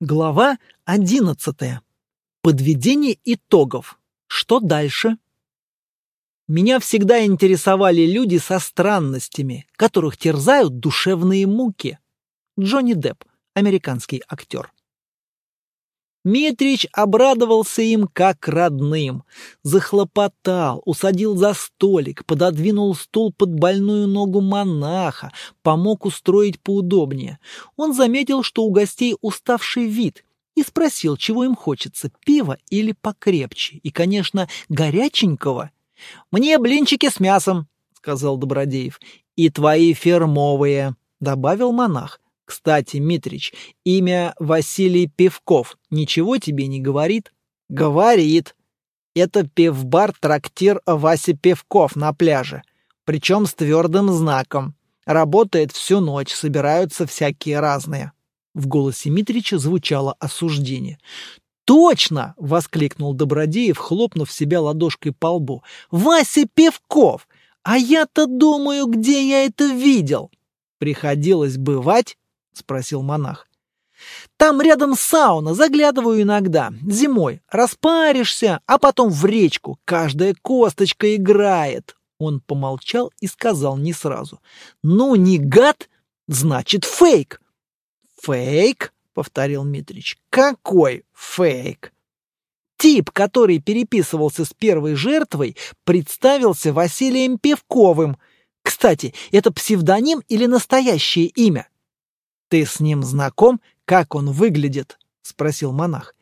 Глава одиннадцатая. Подведение итогов. Что дальше? Меня всегда интересовали люди со странностями, которых терзают душевные муки. Джонни Депп, американский актер. Митрич обрадовался им как родным. Захлопотал, усадил за столик, пододвинул стул под больную ногу монаха, помог устроить поудобнее. Он заметил, что у гостей уставший вид, и спросил, чего им хочется, пива или покрепче, и, конечно, горяченького. «Мне блинчики с мясом», — сказал Добродеев, — «и твои фермовые», — добавил монах. Кстати, Митрич, имя Василий Певков ничего тебе не говорит? Говорит. Это пивбар-трактир Васи Певков на пляже. Причем с твердым знаком. Работает всю ночь, собираются всякие разные. В голосе Митрича звучало осуждение. «Точно!» — воскликнул Добродеев, хлопнув себя ладошкой по лбу. «Вася Певков! А я-то думаю, где я это видел!» Приходилось бывать — спросил монах. «Там рядом сауна, заглядываю иногда, зимой. Распаришься, а потом в речку, каждая косточка играет». Он помолчал и сказал не сразу. «Ну, не гад, значит фейк». «Фейк?» — повторил Митрич. «Какой фейк?» Тип, который переписывался с первой жертвой, представился Василием Певковым. Кстати, это псевдоним или настоящее имя? «Ты с ним знаком? Как он выглядит?» — спросил монах.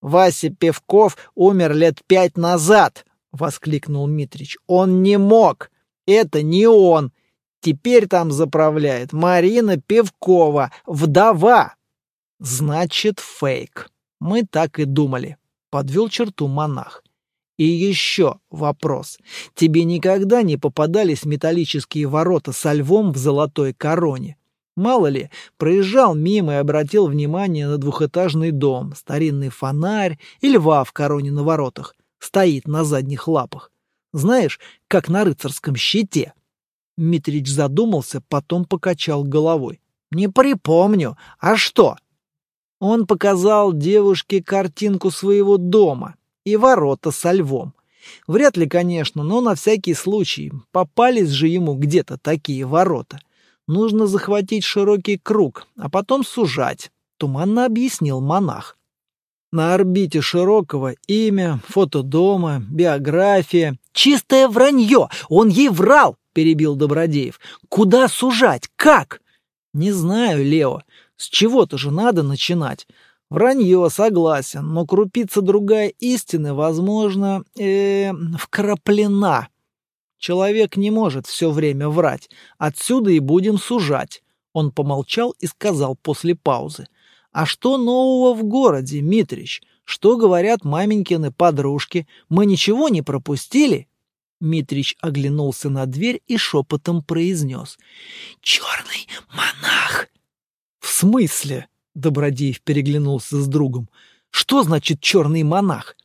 «Вася Певков умер лет пять назад!» — воскликнул Митрич. «Он не мог! Это не он! Теперь там заправляет Марина Певкова, вдова!» «Значит, фейк. Мы так и думали», — подвел черту монах. И еще вопрос. Тебе никогда не попадались металлические ворота со львом в золотой короне? Мало ли, проезжал мимо и обратил внимание на двухэтажный дом, старинный фонарь и льва в короне на воротах. Стоит на задних лапах. Знаешь, как на рыцарском щите. Митрич задумался, потом покачал головой. «Не припомню. А что?» Он показал девушке картинку своего дома и ворота со львом. Вряд ли, конечно, но на всякий случай. Попались же ему где-то такие ворота. Нужно захватить широкий круг, а потом сужать, туманно объяснил монах. На орбите Широкого имя, фото дома, биография. Чистое вранье! Он ей врал! перебил Добродеев. Куда сужать? Как? Не знаю, Лео. С чего-то же надо начинать. Вранье, согласен, но крупица другая истины, возможно, э, вкраплена. Человек не может все время врать. Отсюда и будем сужать. Он помолчал и сказал после паузы. А что нового в городе, Митрич? Что говорят маменькины подружки? Мы ничего не пропустили? Митрич оглянулся на дверь и шепотом произнес. «Черный монах!» «В смысле?» — Добродеев переглянулся с другом. «Что значит черный монах?»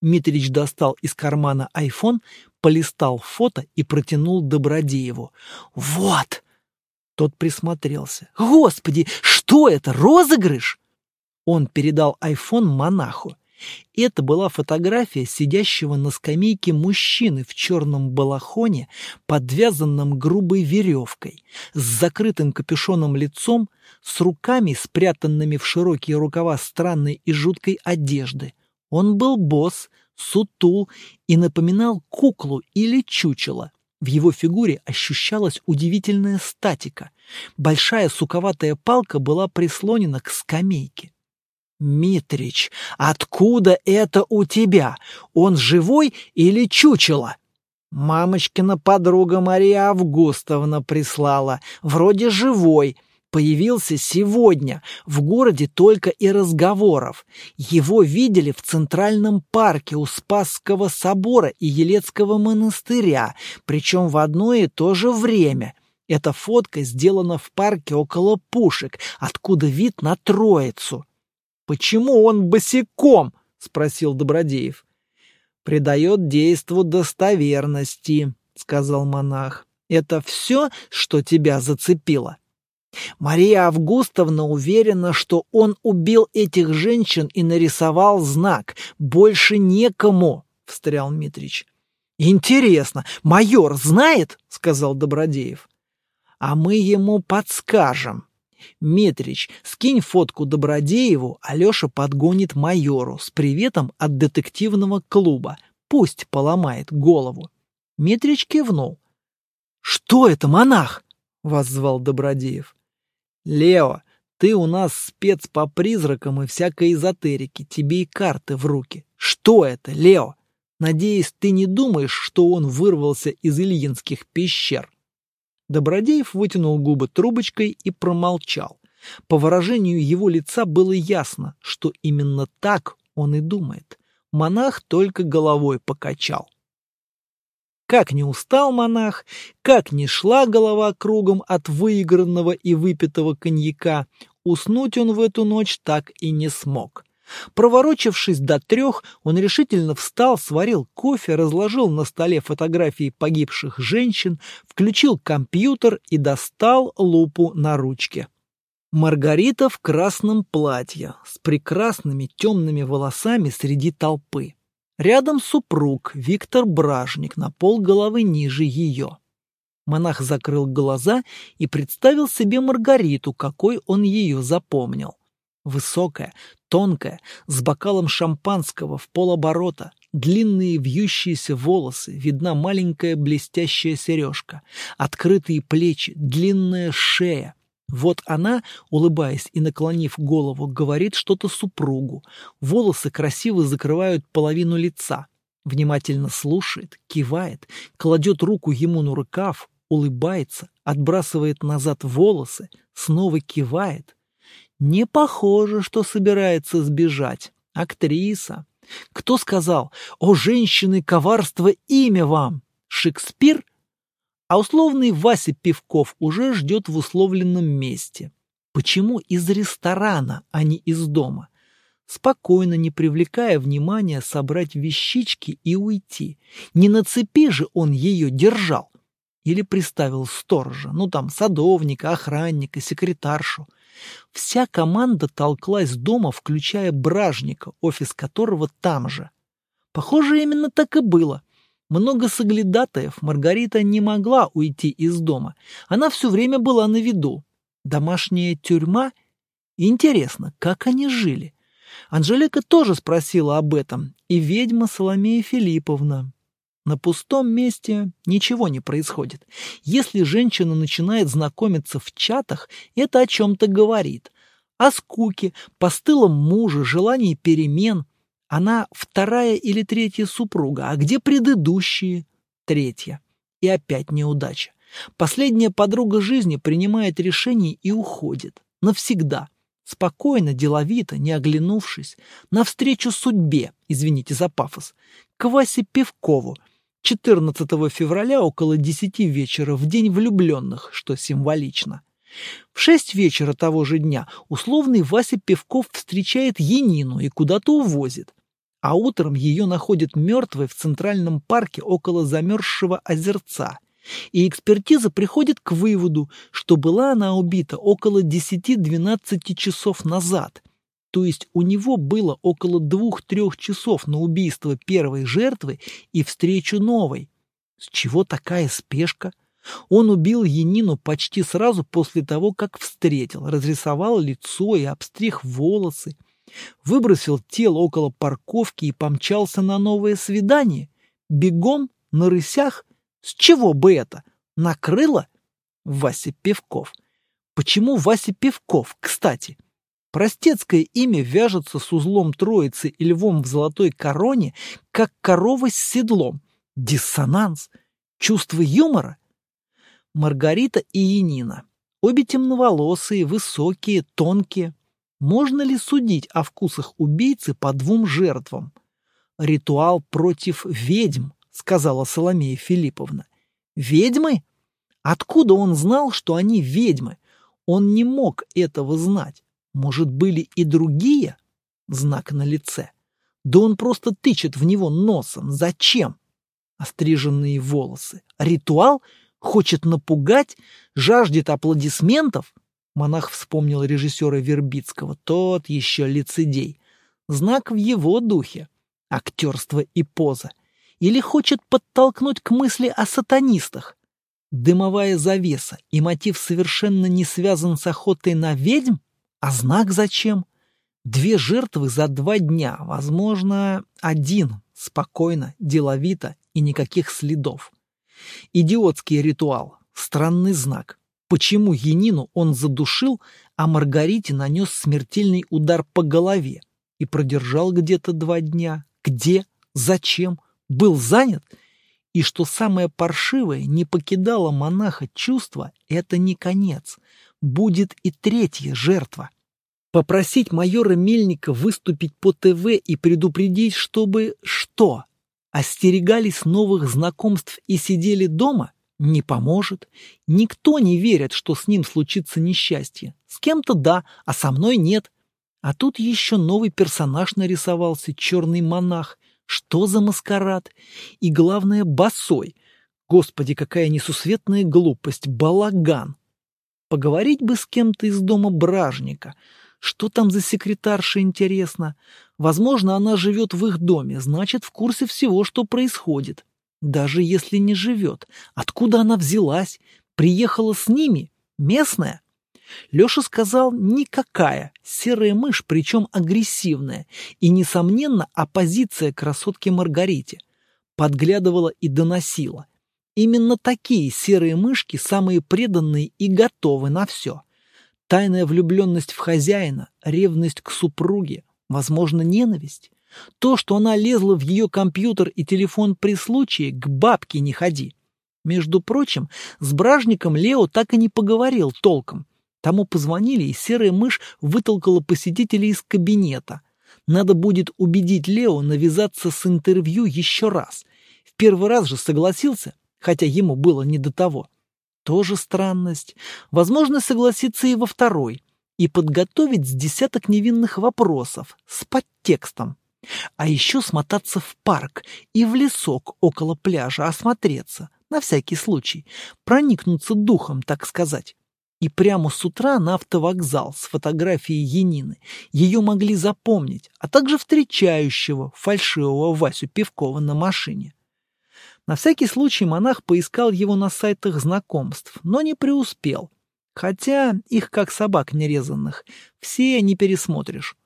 Митрич достал из кармана айфон, полистал фото и протянул Добродееву. «Вот!» Тот присмотрелся. «Господи, что это, розыгрыш?» Он передал айфон монаху. Это была фотография сидящего на скамейке мужчины в черном балахоне, подвязанном грубой веревкой, с закрытым капюшоном лицом, с руками, спрятанными в широкие рукава странной и жуткой одежды. Он был босс, сутул и напоминал куклу или чучело. В его фигуре ощущалась удивительная статика. Большая суковатая палка была прислонена к скамейке. «Митрич, откуда это у тебя? Он живой или чучело?» «Мамочкина подруга Мария Августовна прислала. Вроде живой появился сегодня. В городе только и разговоров. Его видели в Центральном парке у Спасского собора и Елецкого монастыря, причем в одно и то же время. Эта фотка сделана в парке около пушек, откуда вид на Троицу. «Почему он босиком?» — спросил Добродеев. «Придает действу достоверности», — сказал монах. «Это все, что тебя зацепило?» Мария Августовна уверена, что он убил этих женщин и нарисовал знак. Больше некому, — встрял Митрич. Интересно, майор знает? — сказал Добродеев. А мы ему подскажем. Митрич, скинь фотку Добродееву, Алеша подгонит майору с приветом от детективного клуба. Пусть поломает голову. Митрич кивнул. «Что это, монах?» — воззвал Добродеев. «Лео, ты у нас спец по призракам и всякой эзотерике, тебе и карты в руки. Что это, Лео? Надеюсь, ты не думаешь, что он вырвался из Ильинских пещер?» Добродеев вытянул губы трубочкой и промолчал. По выражению его лица было ясно, что именно так он и думает. Монах только головой покачал. Как не устал монах, как не шла голова кругом от выигранного и выпитого коньяка, уснуть он в эту ночь так и не смог. Проворочившись до трех, он решительно встал, сварил кофе, разложил на столе фотографии погибших женщин, включил компьютер и достал лупу на ручке. Маргарита в красном платье, с прекрасными темными волосами среди толпы. Рядом супруг Виктор Бражник на пол головы ниже ее. Монах закрыл глаза и представил себе Маргариту, какой он ее запомнил. Высокая, тонкая, с бокалом шампанского в полоборота, длинные вьющиеся волосы, видна маленькая блестящая сережка, открытые плечи, длинная шея, вот она, улыбаясь и наклонив голову, говорит что-то супругу. Волосы красиво закрывают половину лица. Внимательно слушает, кивает, кладет руку ему на рукав, улыбается, отбрасывает назад волосы, снова кивает. Не похоже, что собирается сбежать. Актриса. Кто сказал «О, женщины, коварство, имя вам»? Шекспир а условный Вася Пивков уже ждет в условленном месте. Почему из ресторана, а не из дома? Спокойно, не привлекая внимания, собрать вещички и уйти. Не на цепи же он ее держал. Или приставил сторожа, ну там садовника, охранника, секретаршу. Вся команда толклась дома, включая бражника, офис которого там же. Похоже, именно так и было. Много соглядатаев Маргарита не могла уйти из дома. Она все время была на виду. Домашняя тюрьма? Интересно, как они жили? Анжелика тоже спросила об этом, и ведьма Соломея Филипповна. На пустом месте ничего не происходит. Если женщина начинает знакомиться в чатах, это о чем-то говорит. О скуке, постылом мужа, желании перемен, она вторая или третья супруга, а где предыдущие? Третья. И опять неудача. Последняя подруга жизни принимает решение и уходит. Навсегда. Спокойно, деловито, не оглянувшись. Навстречу судьбе, извините за пафос, к Васе Певкову, 14 февраля около 10 вечера в день влюбленных, что символично. В шесть вечера того же дня условный Вася Певков встречает Енину и куда-то увозит а утром ее находят мертвой в Центральном парке около замерзшего озерца. И экспертиза приходит к выводу, что была она убита около 10-12 часов назад. То есть у него было около 2-3 часов на убийство первой жертвы и встречу новой. С чего такая спешка? Он убил Янину почти сразу после того, как встретил, разрисовал лицо и обстриг волосы, Выбросил тело около парковки и помчался на новое свидание. Бегом, на рысях. С чего бы это? Накрыло? Вася Певков. Почему Вася Певков, кстати? Простецкое имя вяжется с узлом троицы и львом в золотой короне, как корова с седлом. Диссонанс. Чувство юмора. Маргарита и Янина. Обе темноволосые, высокие, тонкие. Можно ли судить о вкусах убийцы по двум жертвам? Ритуал против ведьм, сказала Соломея Филипповна. Ведьмы? Откуда он знал, что они ведьмы? Он не мог этого знать. Может, были и другие? Знак на лице. Да он просто тычет в него носом. Зачем? Остриженные волосы. Ритуал? Хочет напугать? Жаждет аплодисментов? Монах вспомнил режиссера Вербицкого, тот еще лицедей. Знак в его духе. Актерство и поза. Или хочет подтолкнуть к мысли о сатанистах. Дымовая завеса и мотив совершенно не связан с охотой на ведьм? А знак зачем? Две жертвы за два дня, возможно, один, спокойно, деловито и никаких следов. Идиотский ритуал, странный знак. Почему Янину он задушил, а Маргарите нанес смертельный удар по голове и продержал где-то два дня? Где? Зачем? Был занят? И что самое паршивое, не покидало монаха чувство, это не конец. Будет и третья жертва. Попросить майора Мельника выступить по ТВ и предупредить, чтобы что? Остерегались новых знакомств и сидели дома? Не поможет. Никто не верит, что с ним случится несчастье. С кем-то да, а со мной нет. А тут еще новый персонаж нарисовался, черный монах. Что за маскарад? И главное, босой. Господи, какая несусветная глупость, балаган. Поговорить бы с кем-то из дома бражника — что там за секретарша, интересно? Возможно, она живет в их доме, значит, в курсе всего, что происходит. Даже если не живет. Откуда она взялась? Приехала с ними? Местная? Леша сказал «никакая», серая мышь, причем агрессивная, и, несомненно, оппозиция красотке Маргарите. Подглядывала и доносила. Именно такие серые мышки самые преданные и готовы на все. Тайная влюбленность в хозяина, ревность к супруге, возможно, ненависть. То, что она лезла в ее компьютер и телефон при случае, к бабке не ходи. Между прочим, с бражником Лео так и не поговорил толком. Тому позвонили, и серая мышь вытолкала посетителей из кабинета. Надо будет убедить Лео навязаться с интервью еще раз. В первый раз же согласился, хотя ему было не до того. Тоже странность. Возможно, согласиться и во второй. И подготовить с десяток невинных вопросов с подтекстом. А еще смотаться в парк и в лесок около пляжа осмотреться, на всякий случай, проникнуться духом, так сказать. И прямо с утра на автовокзал с фотографией Янины ее могли запомнить, а также встречающего фальшивого Васю Певкова на машине. На всякий случай монах поискал его на сайтах знакомств, но не преуспел. Хотя их как собак нерезанных, все не пересмотришь.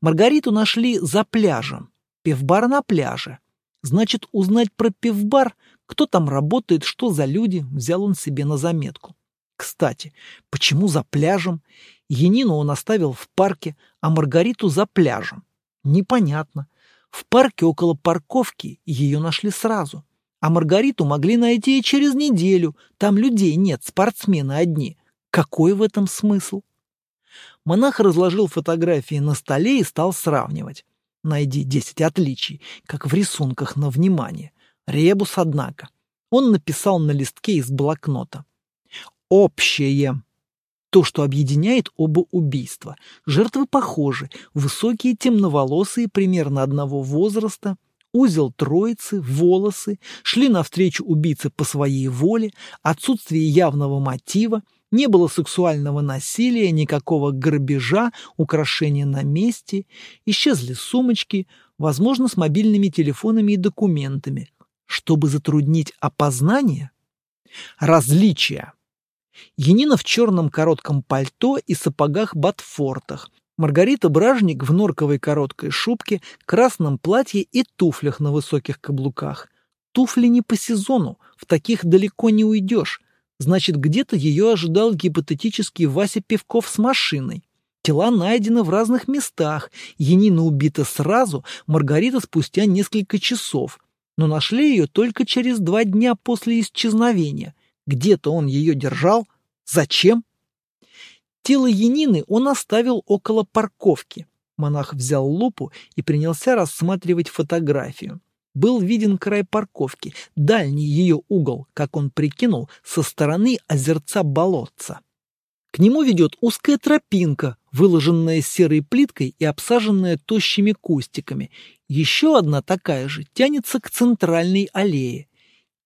Маргариту нашли за пляжем. Пивбар на пляже. Значит, узнать про пивбар, кто там работает, что за люди, взял он себе на заметку. Кстати, почему за пляжем? Янину он оставил в парке, а Маргариту за пляжем. Непонятно. В парке около парковки ее нашли сразу. А Маргариту могли найти и через неделю. Там людей нет, спортсмены одни. Какой в этом смысл? Монах разложил фотографии на столе и стал сравнивать. Найди десять отличий, как в рисунках на внимание. Ребус, однако. Он написал на листке из блокнота. Общее. То, что объединяет оба убийства. Жертвы похожи, высокие, темноволосые, примерно одного возраста, узел троицы, волосы, шли навстречу убийце по своей воле, отсутствие явного мотива, не было сексуального насилия, никакого грабежа, украшения на месте, исчезли сумочки, возможно, с мобильными телефонами и документами. Чтобы затруднить опознание? Различия. Янина в черном коротком пальто и сапогах-ботфортах, Маргарита Бражник в норковой короткой шубке, красном платье и туфлях на высоких каблуках. Туфли не по сезону, в таких далеко не уйдешь. Значит, где-то ее ожидал гипотетический Вася Певков с машиной. Тела найдены в разных местах. Енина убита сразу, Маргарита спустя несколько часов. Но нашли ее только через два дня после исчезновения. Где-то он ее держал. Зачем? Тело Янины он оставил около парковки. Монах взял лупу и принялся рассматривать фотографию. Был виден край парковки, дальний ее угол, как он прикинул, со стороны озерца болотца. К нему ведет узкая тропинка, выложенная серой плиткой и обсаженная тощими кустиками. Еще одна такая же тянется к центральной аллее.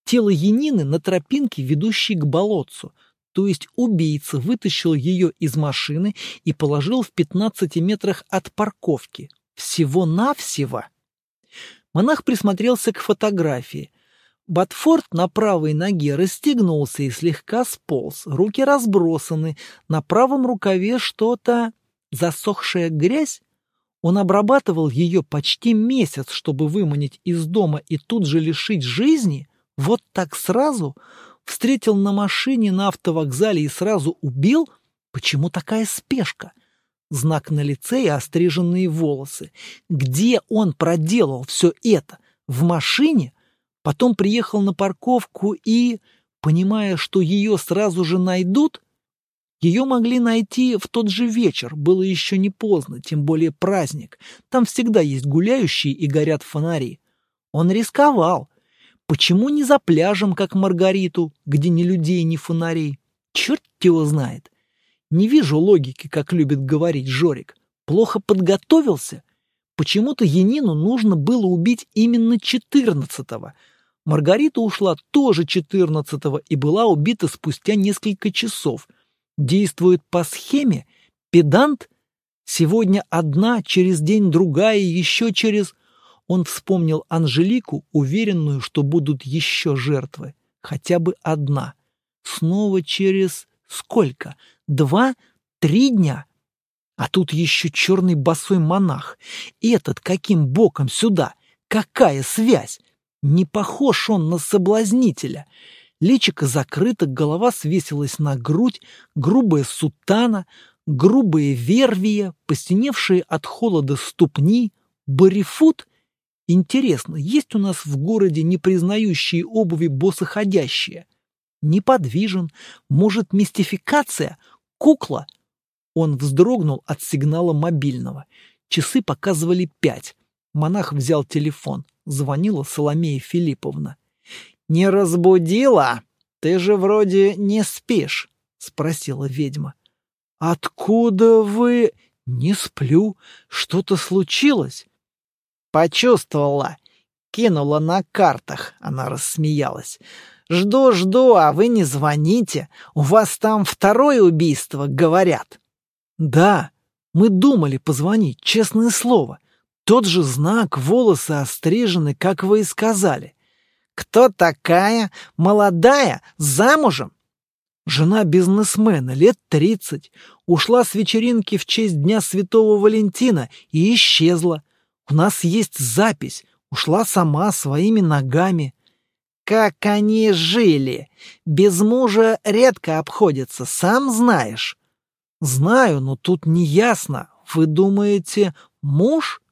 Тело Янины на тропинке, ведущей к болотцу. То есть убийца вытащил ее из машины и положил в 15 метрах от парковки. Всего-навсего. Монах присмотрелся к фотографии. Батфорд на правой ноге расстегнулся и слегка сполз. Руки разбросаны. На правом рукаве что-то... Засохшая грязь? Он обрабатывал ее почти месяц, чтобы выманить из дома и тут же лишить жизни? Вот так сразу? Встретил на машине на автовокзале и сразу убил? Почему такая спешка? Знак на лице и остриженные волосы. Где он проделал все это? В машине? Потом приехал на парковку и, понимая, что ее сразу же найдут, ее могли найти в тот же вечер, было еще не поздно, тем более праздник. Там всегда есть гуляющие и горят фонари. Он рисковал. Почему не за пляжем, как Маргариту, где ни людей, ни фонарей? Черт его знает. Не вижу логики, как любит говорить Жорик. Плохо подготовился? Почему-то Янину нужно было убить именно четырнадцатого. Маргарита ушла тоже четырнадцатого и была убита спустя несколько часов – действует по схеме, педант, сегодня одна, через день другая, еще через... Он вспомнил Анжелику, уверенную, что будут еще жертвы, хотя бы одна. Снова через сколько? Два? Три дня? А тут еще черный босой монах. Этот каким боком сюда? Какая связь? Не похож он на соблазнителя. Личико закрыто, голова свесилась на грудь, грубая сутана, грубые вервия, постеневшие от холода ступни, барифут. Интересно, есть у нас в городе не признающие обуви босоходящие? Неподвижен, может, мистификация? Кукла? Он вздрогнул от сигнала мобильного. Часы показывали пять. Монах взял телефон. Звонила Соломея Филипповна. «Не разбудила? Ты же вроде не спишь», — спросила ведьма. «Откуда вы...» «Не сплю. Что-то случилось?» «Почувствовала. Кинула на картах», — она рассмеялась. «Жду, жду, а вы не звоните. У вас там второе убийство, говорят». «Да, мы думали позвонить, честное слово. Тот же знак, волосы острижены, как вы и сказали. Кто такая? Молодая? Замужем? Жена бизнесмена, лет тридцать. Ушла с вечеринки в честь Дня Святого Валентина и исчезла. У нас есть запись. Ушла сама, своими ногами. Как они жили? Без мужа редко обходятся, сам знаешь. Знаю, но тут не ясно. Вы думаете, муж?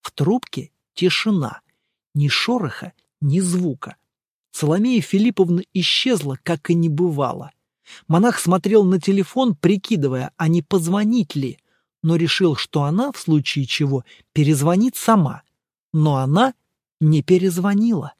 В трубке тишина. Ни шороха, ни звука. Соломея Филипповна исчезла, как и не бывало. Монах смотрел на телефон, прикидывая, а не позвонить ли, но решил, что она, в случае чего, перезвонит сама. Но она не перезвонила.